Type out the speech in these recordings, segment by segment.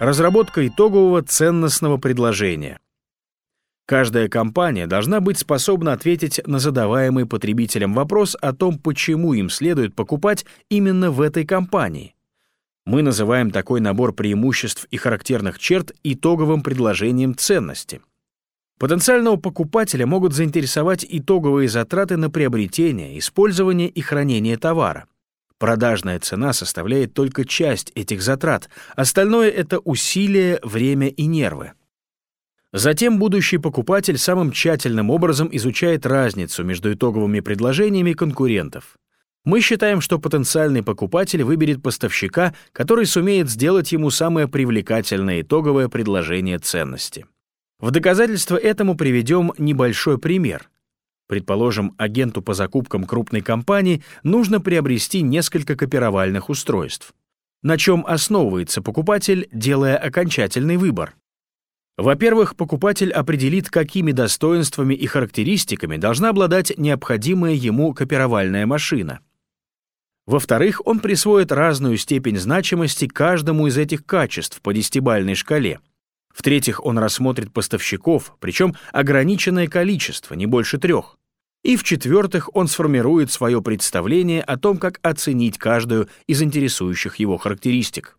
Разработка итогового ценностного предложения. Каждая компания должна быть способна ответить на задаваемый потребителям вопрос о том, почему им следует покупать именно в этой компании. Мы называем такой набор преимуществ и характерных черт итоговым предложением ценности. Потенциального покупателя могут заинтересовать итоговые затраты на приобретение, использование и хранение товара. Продажная цена составляет только часть этих затрат, остальное — это усилия, время и нервы. Затем будущий покупатель самым тщательным образом изучает разницу между итоговыми предложениями конкурентов. Мы считаем, что потенциальный покупатель выберет поставщика, который сумеет сделать ему самое привлекательное итоговое предложение ценности. В доказательство этому приведем небольшой пример. Предположим, агенту по закупкам крупной компании нужно приобрести несколько копировальных устройств. На чем основывается покупатель, делая окончательный выбор? Во-первых, покупатель определит, какими достоинствами и характеристиками должна обладать необходимая ему копировальная машина. Во-вторых, он присвоит разную степень значимости каждому из этих качеств по десятибальной шкале. В-третьих, он рассмотрит поставщиков, причем ограниченное количество, не больше трех. И в-четвертых, он сформирует свое представление о том, как оценить каждую из интересующих его характеристик.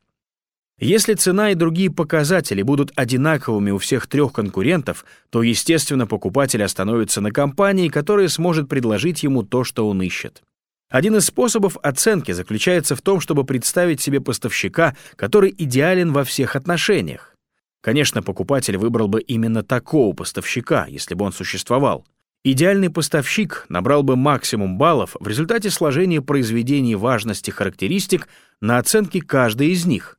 Если цена и другие показатели будут одинаковыми у всех трех конкурентов, то, естественно, покупатель остановится на компании, которая сможет предложить ему то, что он ищет. Один из способов оценки заключается в том, чтобы представить себе поставщика, который идеален во всех отношениях. Конечно, покупатель выбрал бы именно такого поставщика, если бы он существовал. Идеальный поставщик набрал бы максимум баллов в результате сложения произведений важности характеристик на оценке каждой из них.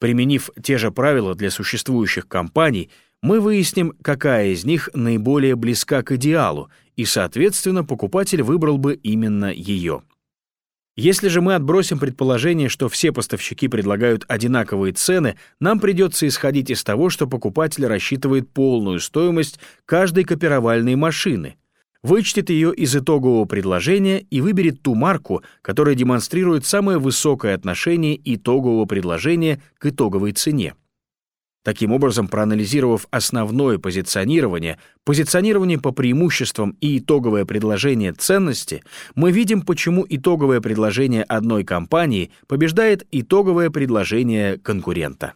Применив те же правила для существующих компаний, мы выясним, какая из них наиболее близка к идеалу, и, соответственно, покупатель выбрал бы именно ее. Если же мы отбросим предположение, что все поставщики предлагают одинаковые цены, нам придется исходить из того, что покупатель рассчитывает полную стоимость каждой копировальной машины, вычтет ее из итогового предложения и выберет ту марку, которая демонстрирует самое высокое отношение итогового предложения к итоговой цене. Таким образом, проанализировав основное позиционирование, позиционирование по преимуществам и итоговое предложение ценности, мы видим, почему итоговое предложение одной компании побеждает итоговое предложение конкурента.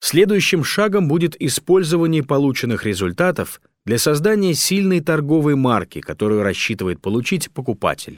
Следующим шагом будет использование полученных результатов для создания сильной торговой марки, которую рассчитывает получить покупатель.